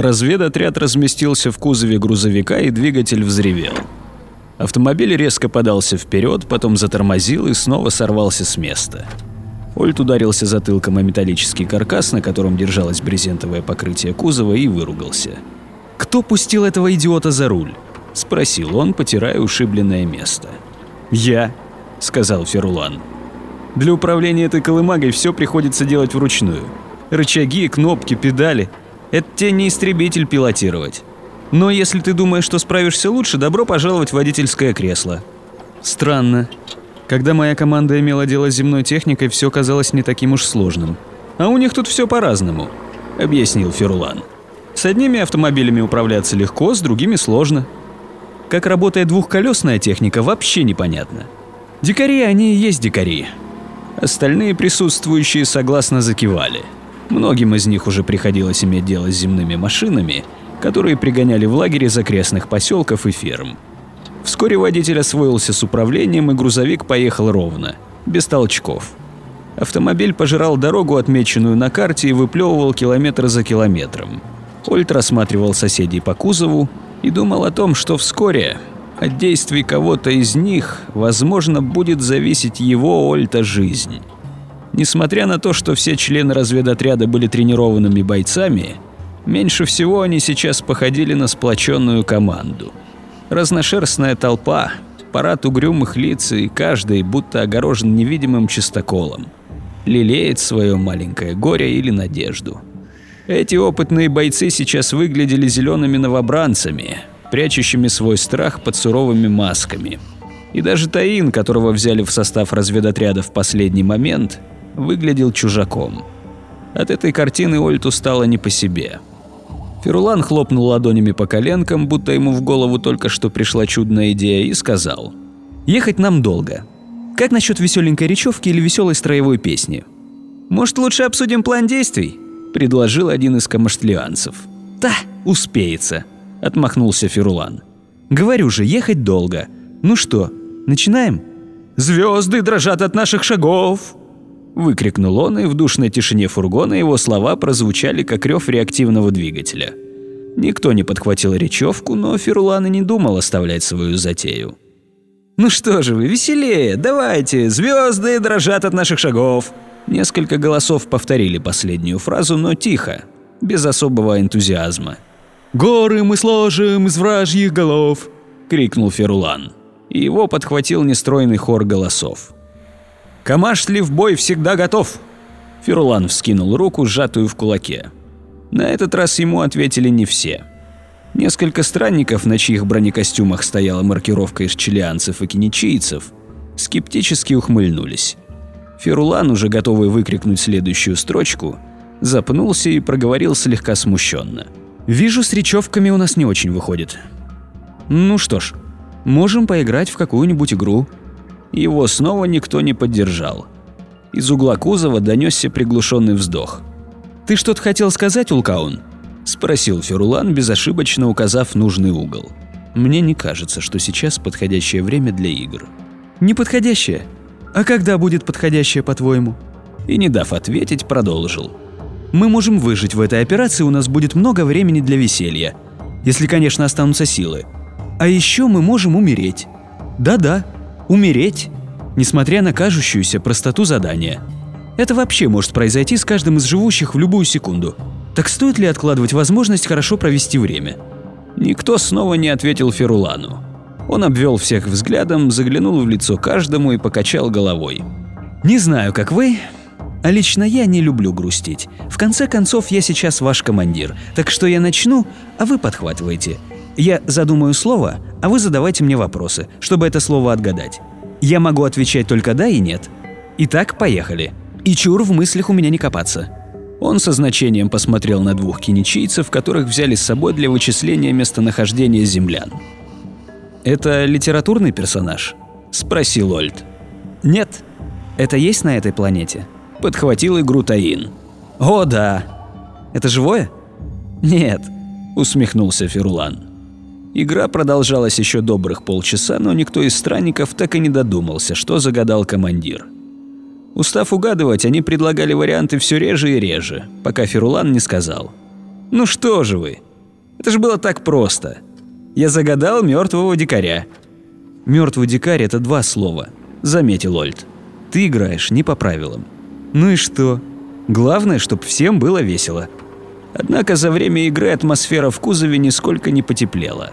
Разведотряд разместился в кузове грузовика и двигатель взревел. Автомобиль резко подался вперед, потом затормозил и снова сорвался с места. Ольт ударился затылком о металлический каркас, на котором держалось брезентовое покрытие кузова, и выругался. «Кто пустил этого идиота за руль?» – спросил он, потирая ушибленное место. «Я», – сказал Ферулан. «Для управления этой колымагой все приходится делать вручную. Рычаги, кнопки, педали – это тебе не истребитель пилотировать. Но если ты думаешь, что справишься лучше, добро пожаловать в водительское кресло». Странно. Когда моя команда имела дело с земной техникой, все казалось не таким уж сложным. А у них тут все по-разному, объяснил Ферулан. С одними автомобилями управляться легко, с другими сложно. Как работает двухколесная техника, вообще непонятно. Дикари они и есть дикари. Остальные присутствующие согласно закивали. Многим из них уже приходилось иметь дело с земными машинами, которые пригоняли в лагерь из окрестных поселков и ферм. Вскоре водитель освоился с управлением, и грузовик поехал ровно, без толчков. Автомобиль пожирал дорогу, отмеченную на карте, и выплевывал километр за километром. Ольт рассматривал соседей по кузову и думал о том, что вскоре от действий кого-то из них, возможно, будет зависеть его Ольта жизнь. Несмотря на то, что все члены разведотряда были тренированными бойцами, меньше всего они сейчас походили на сплоченную команду. Разношерстная толпа, парад угрюмых лиц и каждый будто огорожен невидимым чистоколом. Лелеет свое маленькое горе или надежду. Эти опытные бойцы сейчас выглядели зелеными новобранцами, прячущими свой страх под суровыми масками. И даже Таин, которого взяли в состав разведотряда в последний момент, выглядел чужаком. От этой картины Ольту стало не по себе. Ферулан хлопнул ладонями по коленкам, будто ему в голову только что пришла чудная идея, и сказал. «Ехать нам долго. Как насчет веселенькой речевки или веселой строевой песни? Может, лучше обсудим план действий?» – предложил один из камаштлианцев. «Да, успеется», – отмахнулся Ферулан. «Говорю же, ехать долго. Ну что, начинаем?» «Звезды дрожат от наших шагов!» Выкрикнул он, и в душной тишине фургона его слова прозвучали, как рев реактивного двигателя. Никто не подхватил речевку, но Ферулан и не думал оставлять свою затею. «Ну что же вы, веселее, давайте, звезды дрожат от наших шагов!» Несколько голосов повторили последнюю фразу, но тихо, без особого энтузиазма. «Горы мы сложим из вражьих голов!» – крикнул Ферулан. И его подхватил нестройный хор голосов. «Камашли в бой всегда готов!» Ферулан вскинул руку, сжатую в кулаке. На этот раз ему ответили не все. Несколько странников, на чьих бронекостюмах стояла маркировка из чилианцев и киничийцев, скептически ухмыльнулись. Ферулан, уже готовый выкрикнуть следующую строчку, запнулся и проговорил слегка смущенно. «Вижу, с речевками у нас не очень выходит. Ну что ж, можем поиграть в какую-нибудь игру». Его снова никто не поддержал. Из угла кузова донесся приглушенный вздох. «Ты что-то хотел сказать, Улкаун?» – спросил Ферулан, безошибочно указав нужный угол. «Мне не кажется, что сейчас подходящее время для игр». «Неподходящее?» «А когда будет подходящее, по-твоему?» И не дав ответить, продолжил. «Мы можем выжить в этой операции, у нас будет много времени для веселья. Если, конечно, останутся силы. А еще мы можем умереть. Да-да, умереть, несмотря на кажущуюся простоту задания. Это вообще может произойти с каждым из живущих в любую секунду. Так стоит ли откладывать возможность хорошо провести время?» Никто снова не ответил Ферулану. Он обвел всех взглядом, заглянул в лицо каждому и покачал головой. «Не знаю, как вы, а лично я не люблю грустить. В конце концов, я сейчас ваш командир, так что я начну, а вы подхватываете. Я задумаю слово, а вы задавайте мне вопросы, чтобы это слово отгадать. Я могу отвечать только «да» и «нет». Итак, поехали. И чур в мыслях у меня не копаться». Он со значением посмотрел на двух киничийцев, которых взяли с собой для вычисления местонахождения землян. «Это литературный персонаж?» – спросил Ольд. «Нет. Это есть на этой планете?» – подхватил игру Таин. «О, да. Это живое?» «Нет», – усмехнулся Ферулан. Игра продолжалась еще добрых полчаса, но никто из странников так и не додумался, что загадал командир. Устав угадывать, они предлагали варианты все реже и реже, пока Ферулан не сказал. «Ну что же вы, Это же было так просто. Я загадал мертвого дикаря. Мертвый дикарь это два слова, заметил Ольд. Ты играешь не по правилам. Ну и что? Главное, чтобы всем было весело. Однако за время игры атмосфера в кузове нисколько не потеплела.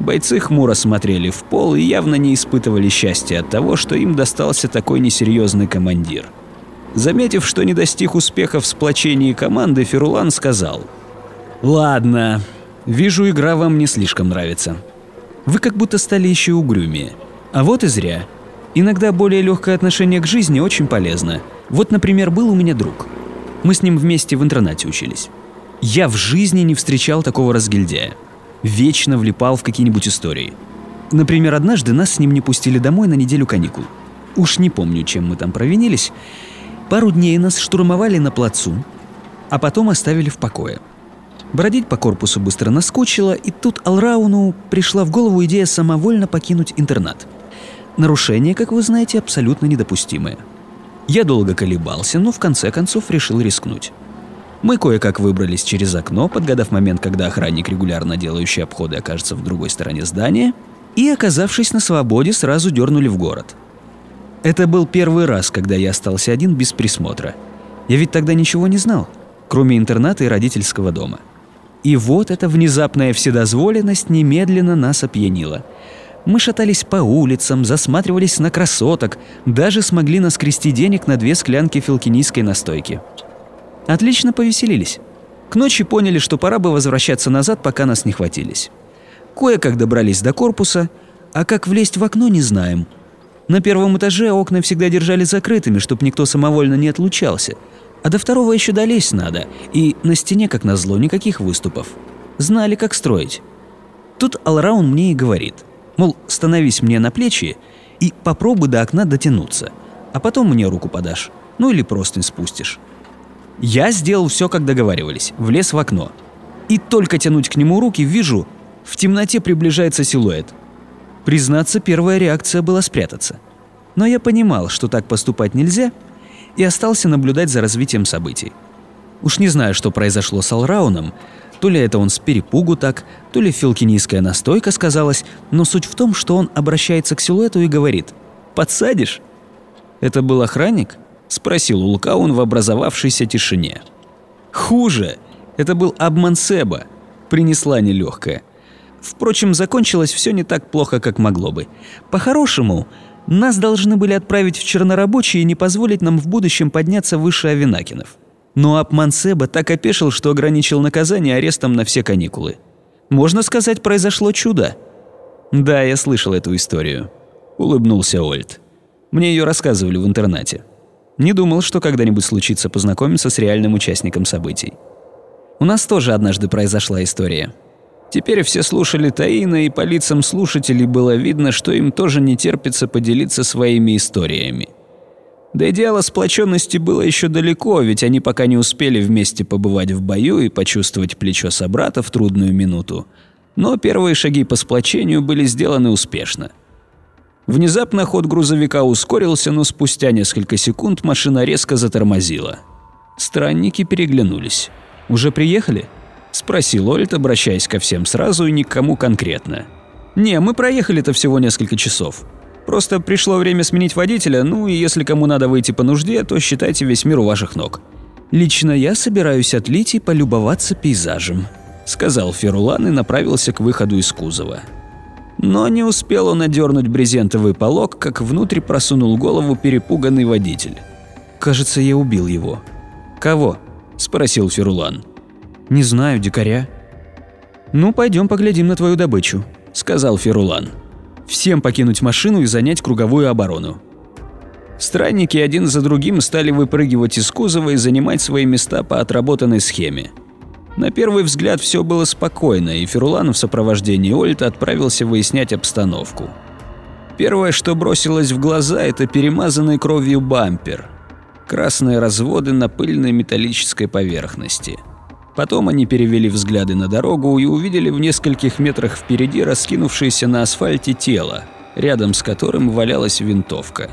Бойцы хмуро смотрели в пол и явно не испытывали счастья от того, что им достался такой несерьезный командир. Заметив, что не достиг успеха в сплочении команды, Ферулан сказал «Ладно, вижу, игра вам не слишком нравится. Вы как будто стали еще угрюмее. А вот и зря. Иногда более легкое отношение к жизни очень полезно. Вот, например, был у меня друг. Мы с ним вместе в интернате учились. Я в жизни не встречал такого разгильдяя. Вечно влипал в какие-нибудь истории. Например, однажды нас с ним не пустили домой на неделю каникул. Уж не помню, чем мы там провинились. Пару дней нас штурмовали на плацу, а потом оставили в покое. Бродить по корпусу быстро наскучило, и тут Алрауну пришла в голову идея самовольно покинуть интернат. Нарушение, как вы знаете, абсолютно недопустимое. Я долго колебался, но в конце концов решил рискнуть. Мы кое-как выбрались через окно, подгадав момент, когда охранник, регулярно делающий обходы, окажется в другой стороне здания, и, оказавшись на свободе, сразу дернули в город. Это был первый раз, когда я остался один без присмотра. Я ведь тогда ничего не знал, кроме интерната и родительского дома. И вот эта внезапная вседозволенность немедленно нас опьянила. Мы шатались по улицам, засматривались на красоток, даже смогли наскрести денег на две склянки филкинийской настойки – Отлично повеселились. К ночи поняли, что пора бы возвращаться назад, пока нас не хватились. Кое-как добрались до корпуса, а как влезть в окно не знаем. На первом этаже окна всегда держали закрытыми, чтобы никто самовольно не отлучался. А до второго еще долезть надо, и на стене, как назло, никаких выступов. Знали, как строить. Тут Алраун мне и говорит, мол, становись мне на плечи и попробуй до окна дотянуться, а потом мне руку подашь, ну или просто спустишь. Я сделал все, как договаривались, влез в окно. И только тянуть к нему руки вижу, в темноте приближается силуэт. Признаться, первая реакция была спрятаться. Но я понимал, что так поступать нельзя, и остался наблюдать за развитием событий. Уж не знаю, что произошло с Алрауном, то ли это он с перепугу так, то ли филкинийская настойка сказалась, но суть в том, что он обращается к силуэту и говорит «Подсадишь?» Это был охранник? – спросил Улкаун в образовавшейся тишине. «Хуже! Это был обман Себа. Принесла нелегкая. Впрочем, закончилось все не так плохо, как могло бы. По-хорошему, нас должны были отправить в чернорабочие и не позволить нам в будущем подняться выше Авинакинов. Но обман Себа так опешил, что ограничил наказание арестом на все каникулы. Можно сказать, произошло чудо. Да, я слышал эту историю. Улыбнулся Ольд. Мне ее рассказывали в интернате. Не думал, что когда-нибудь случится познакомиться с реальным участником событий. У нас тоже однажды произошла история. Теперь все слушали Таина, и по лицам слушателей было видно, что им тоже не терпится поделиться своими историями. До идеала сплоченности было еще далеко, ведь они пока не успели вместе побывать в бою и почувствовать плечо собрата в трудную минуту. Но первые шаги по сплочению были сделаны успешно. Внезапно ход грузовика ускорился, но спустя несколько секунд машина резко затормозила. Странники переглянулись. «Уже приехали?» – спросил Ольт, обращаясь ко всем сразу и никому конкретно. «Не, мы проехали-то всего несколько часов. Просто пришло время сменить водителя, ну и если кому надо выйти по нужде, то считайте весь мир у ваших ног. Лично я собираюсь отлить и полюбоваться пейзажем», – сказал Ферулан и направился к выходу из кузова. Но не успел он одернуть брезентовый полог, как внутрь просунул голову перепуганный водитель. «Кажется, я убил его». «Кого?» – спросил Ферулан. «Не знаю, дикаря». «Ну, пойдем поглядим на твою добычу», – сказал Ферулан. «Всем покинуть машину и занять круговую оборону». Странники один за другим стали выпрыгивать из кузова и занимать свои места по отработанной схеме. На первый взгляд все было спокойно, и Ферулан в сопровождении Ольта отправился выяснять обстановку. Первое, что бросилось в глаза, это перемазанный кровью бампер. Красные разводы на пыльной металлической поверхности. Потом они перевели взгляды на дорогу и увидели в нескольких метрах впереди раскинувшееся на асфальте тело, рядом с которым валялась винтовка.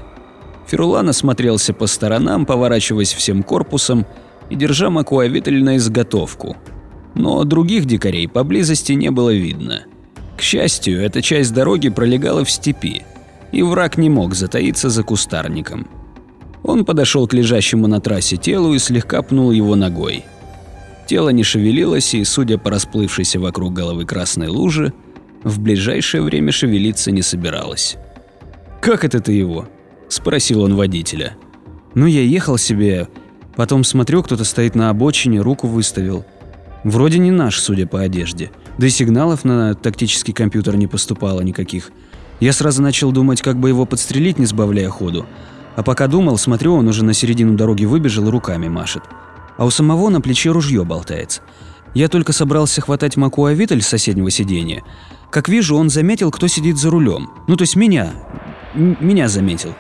Ферулан осмотрелся по сторонам, поворачиваясь всем корпусом и держа макуавитель на изготовку – но других дикарей поблизости не было видно. К счастью, эта часть дороги пролегала в степи, и враг не мог затаиться за кустарником. Он подошел к лежащему на трассе телу и слегка пнул его ногой. Тело не шевелилось и, судя по расплывшейся вокруг головы красной лужи, в ближайшее время шевелиться не собиралось. «Как это ты его?» – спросил он водителя. «Ну, я ехал себе, потом смотрю, кто-то стоит на обочине, руку выставил. Вроде не наш, судя по одежде. Да и сигналов на тактический компьютер не поступало никаких. Я сразу начал думать, как бы его подстрелить, не сбавляя ходу. А пока думал, смотрю, он уже на середину дороги выбежал и руками машет. А у самого на плече ружье болтается. Я только собрался хватать Макуа Виталь с соседнего сиденья. Как вижу, он заметил, кто сидит за рулем. Ну, то есть меня. меня заметил.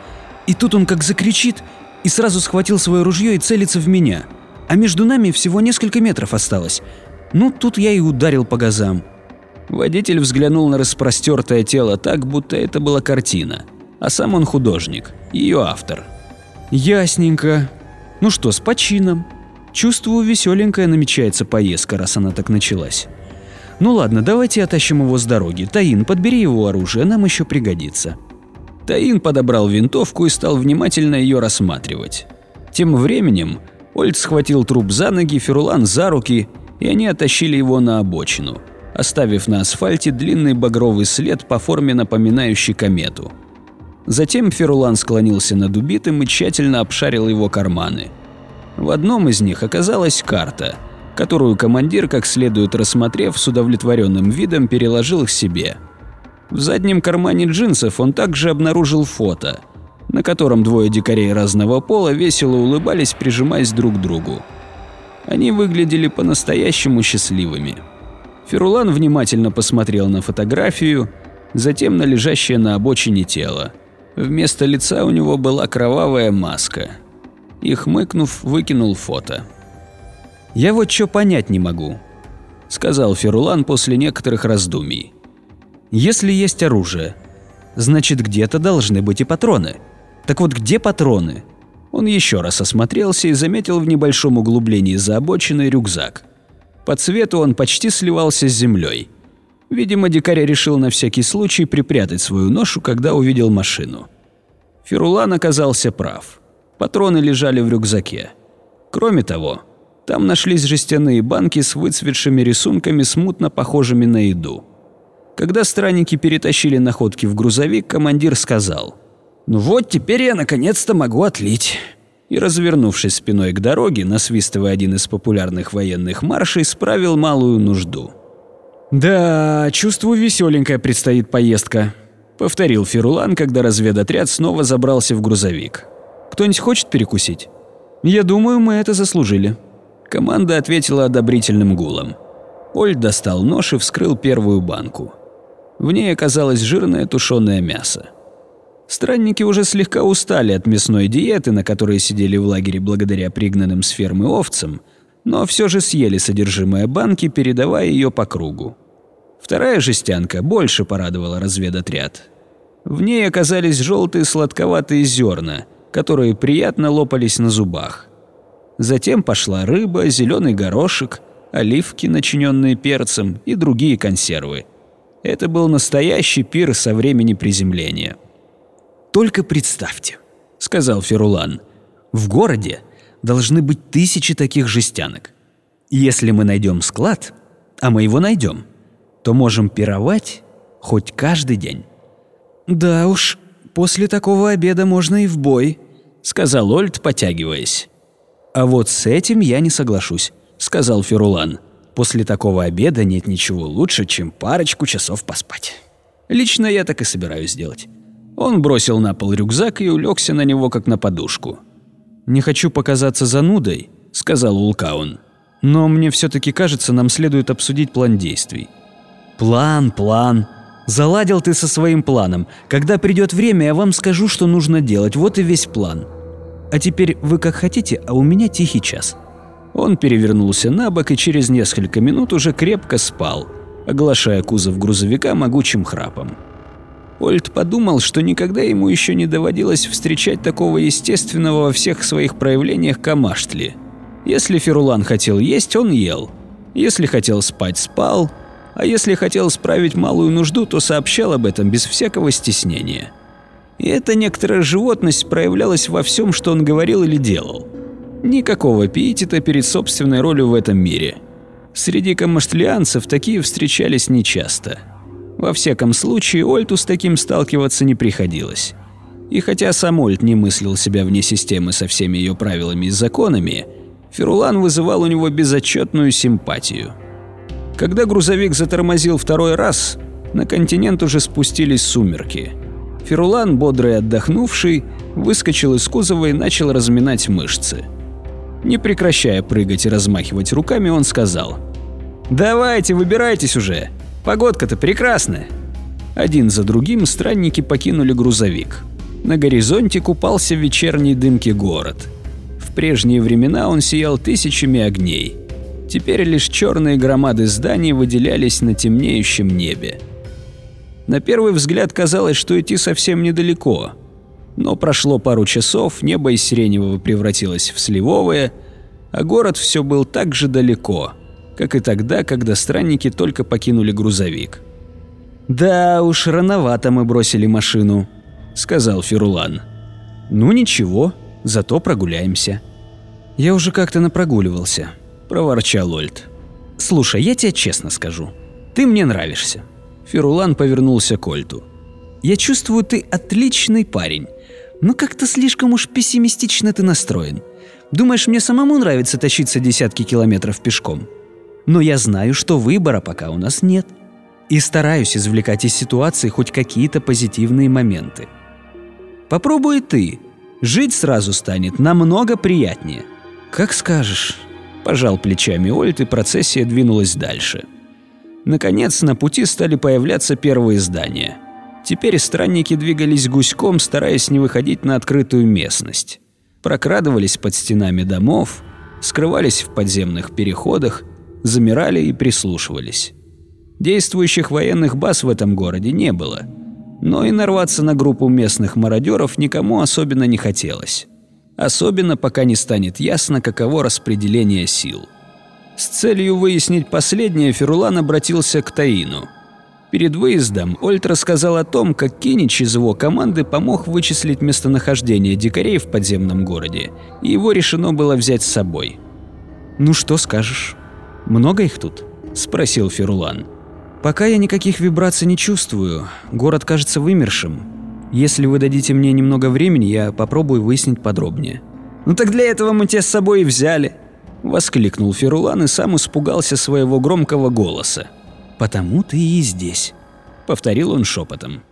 И тут он как закричит и сразу схватил свое ружье и целится в меня. А между нами всего несколько метров осталось. Ну, тут я и ударил по газам. Водитель взглянул на распростертое тело так, будто это была картина. А сам он художник, ее автор. Ясненько. Ну что, с почином. Чувствую, веселенькая намечается поездка, раз она так началась. Ну ладно, давайте отащим его с дороги. Таин, подбери его оружие, нам еще пригодится. Таин подобрал винтовку и стал внимательно ее рассматривать. Тем временем Ольд схватил труп за ноги, Ферулан за руки, и они оттащили его на обочину, оставив на асфальте длинный багровый след по форме напоминающий комету. Затем Ферулан склонился над убитым и тщательно обшарил его карманы. В одном из них оказалась карта, которую командир, как следует рассмотрев, с удовлетворенным видом переложил к себе – в заднем кармане джинсов он также обнаружил фото, на котором двое дикарей разного пола весело улыбались, прижимаясь друг к другу. Они выглядели по-настоящему счастливыми. Ферулан внимательно посмотрел на фотографию, затем на лежащее на обочине тело. Вместо лица у него была кровавая маска. И хмыкнув, выкинул фото. «Я вот что понять не могу», – сказал Ферулан после некоторых раздумий. Если есть оружие, значит где-то должны быть и патроны. Так вот где патроны? Он еще раз осмотрелся и заметил в небольшом углублении за обочиной рюкзак. По цвету он почти сливался с землей. Видимо, дикарь решил на всякий случай припрятать свою ношу, когда увидел машину. Ферулан оказался прав. Патроны лежали в рюкзаке. Кроме того, там нашлись жестяные банки с выцветшими рисунками, смутно похожими на еду. Когда странники перетащили находки в грузовик, командир сказал «Ну вот, теперь я наконец-то могу отлить». И, развернувшись спиной к дороге, насвистывая один из популярных военных маршей, справил малую нужду. «Да, чувствую, веселенькая предстоит поездка», — повторил Ферулан, когда разведотряд снова забрался в грузовик. «Кто-нибудь хочет перекусить?» «Я думаю, мы это заслужили». Команда ответила одобрительным гулом. Оль достал нож и вскрыл первую банку. В ней оказалось жирное тушеное мясо. Странники уже слегка устали от мясной диеты, на которой сидели в лагере благодаря пригнанным с фермы овцам, но все же съели содержимое банки, передавая ее по кругу. Вторая жестянка больше порадовала разведотряд. В ней оказались желтые сладковатые зерна, которые приятно лопались на зубах. Затем пошла рыба, зеленый горошек, оливки, начиненные перцем и другие консервы – это был настоящий пир со времени приземления. «Только представьте», — сказал Ферулан, — «в городе должны быть тысячи таких жестянок. Если мы найдем склад, а мы его найдем, то можем пировать хоть каждый день». «Да уж, после такого обеда можно и в бой», — сказал Ольд, потягиваясь. «А вот с этим я не соглашусь», — сказал Ферулан. После такого обеда нет ничего лучше, чем парочку часов поспать. Лично я так и собираюсь сделать. Он бросил на пол рюкзак и улегся на него, как на подушку. «Не хочу показаться занудой», — сказал Улкаун. «Но мне все-таки кажется, нам следует обсудить план действий». «План, план. Заладил ты со своим планом. Когда придет время, я вам скажу, что нужно делать. Вот и весь план. А теперь вы как хотите, а у меня тихий час». Он перевернулся на бок и через несколько минут уже крепко спал, оглашая кузов грузовика могучим храпом. Ольд подумал, что никогда ему еще не доводилось встречать такого естественного во всех своих проявлениях камаштли. Если Ферулан хотел есть, он ел. Если хотел спать – спал, а если хотел справить малую нужду, то сообщал об этом без всякого стеснения. И эта некоторая животность проявлялась во всем, что он говорил или делал. Никакого пиетета перед собственной ролью в этом мире. Среди камаштлианцев такие встречались нечасто. Во всяком случае, Ольту с таким сталкиваться не приходилось. И хотя сам Ольт не мыслил себя вне системы со всеми ее правилами и законами, Ферулан вызывал у него безотчетную симпатию. Когда грузовик затормозил второй раз, на континент уже спустились сумерки. Ферулан, бодрый и отдохнувший, выскочил из кузова и начал разминать мышцы. Не прекращая прыгать и размахивать руками, он сказал «Давайте, выбирайтесь уже, погодка-то прекрасная». Один за другим странники покинули грузовик. На горизонте купался в вечерней дымке город. В прежние времена он сиял тысячами огней. Теперь лишь черные громады зданий выделялись на темнеющем небе. На первый взгляд казалось, что идти совсем недалеко. Но прошло пару часов, небо из сиреневого превратилось в сливовое, а город все был так же далеко, как и тогда, когда странники только покинули грузовик. «Да уж, рановато мы бросили машину», — сказал Ферулан. «Ну ничего, зато прогуляемся». «Я уже как-то напрогуливался», – проворчал Ольд. «Слушай, я тебе честно скажу. Ты мне нравишься». Ферулан повернулся к Ольту. «Я чувствую, ты отличный парень, но как-то слишком уж пессимистично ты настроен. Думаешь, мне самому нравится тащиться десятки километров пешком? Но я знаю, что выбора пока у нас нет. И стараюсь извлекать из ситуации хоть какие-то позитивные моменты. Попробуй ты. Жить сразу станет намного приятнее. Как скажешь. Пожал плечами Ольт, и процессия двинулась дальше. Наконец, на пути стали появляться первые здания. Теперь странники двигались гуськом, стараясь не выходить на открытую местность. Прокрадывались под стенами домов, скрывались в подземных переходах, замирали и прислушивались. Действующих военных баз в этом городе не было, но и нарваться на группу местных мародеров никому особенно не хотелось. Особенно пока не станет ясно, каково распределение сил. С целью выяснить последнее, Ферулан обратился к Таину. Перед выездом Ольт рассказал о том, как Кинич из его команды помог вычислить местонахождение дикарей в подземном городе, и его решено было взять с собой. «Ну что скажешь? Много их тут?» – спросил Ферулан. «Пока я никаких вибраций не чувствую, город кажется вымершим, если вы дадите мне немного времени, я попробую выяснить подробнее». «Ну так для этого мы тебя с собой и взяли», – воскликнул Ферулан и сам испугался своего громкого голоса. «Потому ты и здесь», – повторил он шепотом.